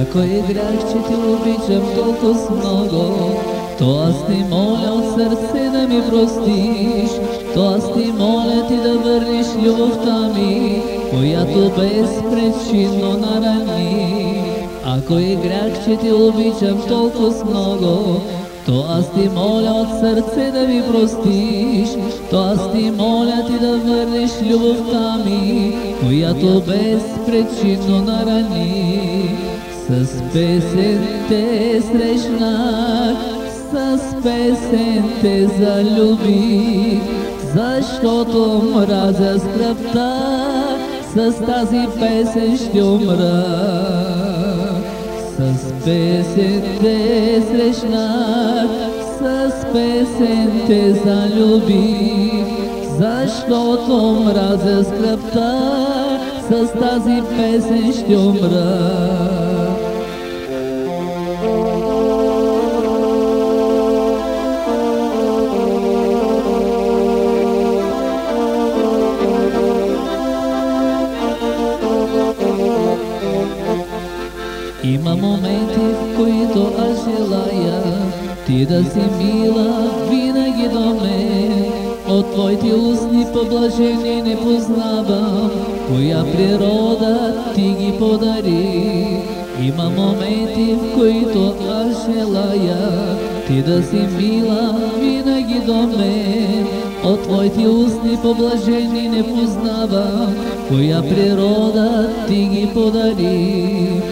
Ако е грях, че те обичам толкова много, то аз ти моля от сърце да ми простиш, то аз ти моля ти да върнеш любовта ми, която безпричинно нарани. Ако е грях, че те обичам толкова много, то аз ти моля от сърце да ми простиш, то аз ти моля ти да върнеш любовта ми, която безпричинно нарани. С песен те срещнах, с песен те залюбих, защото мразя скръпта, с тази песен ще умра. С песен те срещнах, с песен те залюбих, защото мразя скръпта, с тази песен ще умра. Има моменти, в които аз желая ти да си мила винаги до мен. От твоите устни поблажени не познавам, коя природа ти ги подари. Има моменти, в които аз желая ти да си мила винаги до мен. От твоите устни поблажени не познавам, коя природа ти ги подари.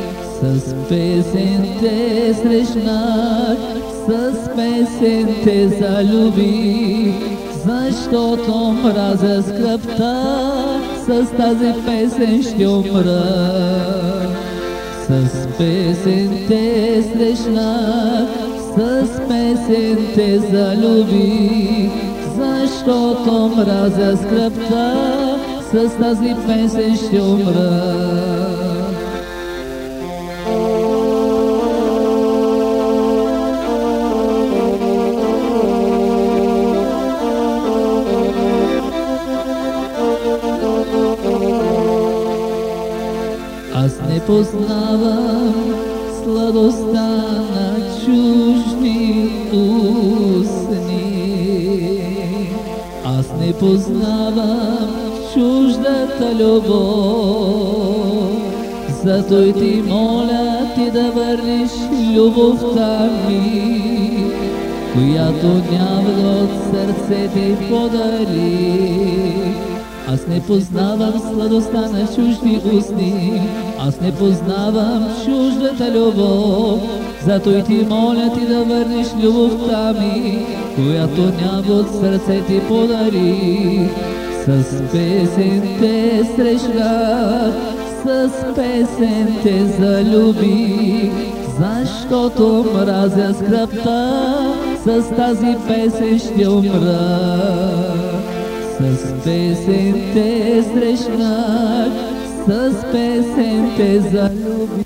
С песен те срещнах, с песен те залюбих, защото мразя скръпта, с тази песен ще умра. С песен те срещнах, с песен те залюбих, защото мразя скръпта, с тази песен ще умра. Аз не познавам сладостта на чужди устни. Аз не познавам чуждата любов. Зато и ти моля ти да върнеш любовта ми, която няма от сърце ти подари. Аз не познавам сладостта на чужди устни, аз не познавам чуждата любов. Зато и ти моля ти да върнеш любовта ми, която няма от сърце ти подари. С песен те срещнах, с песен те залюбих, защото мразя скръпта, с тази песен ще умра. С песен те срещнах, с песен те залюбих.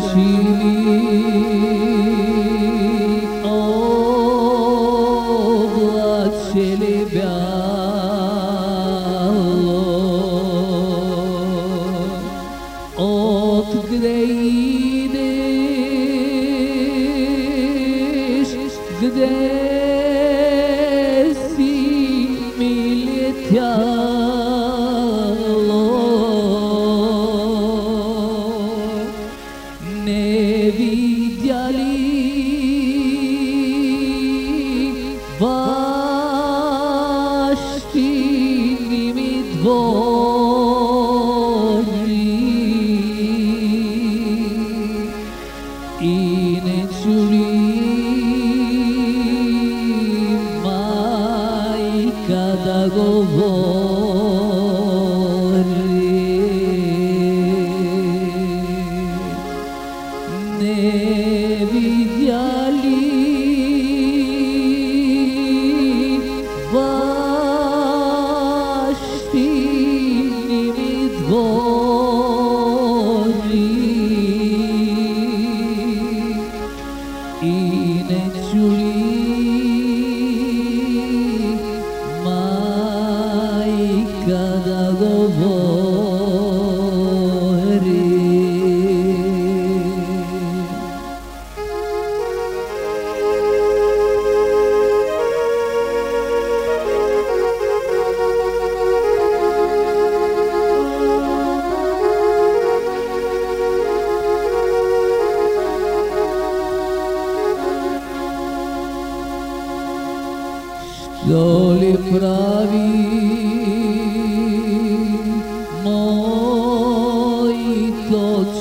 sfârșit, o, Doamne,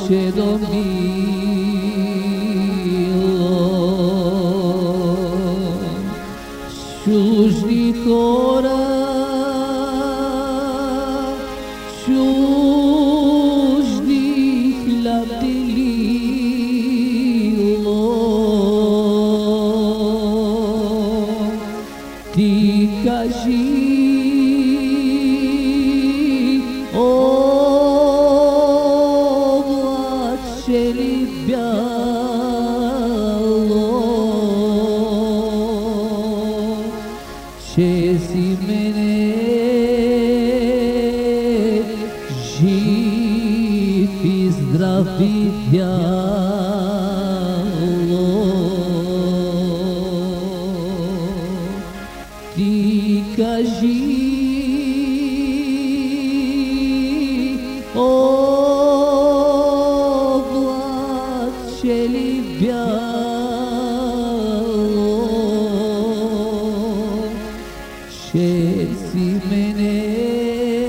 Cedo mio చేసి మెనే fiz dravidya Fica gira Simene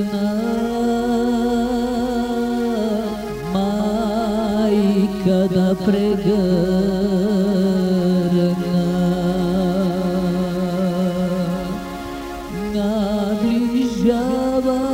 успя да прегърна. Наближава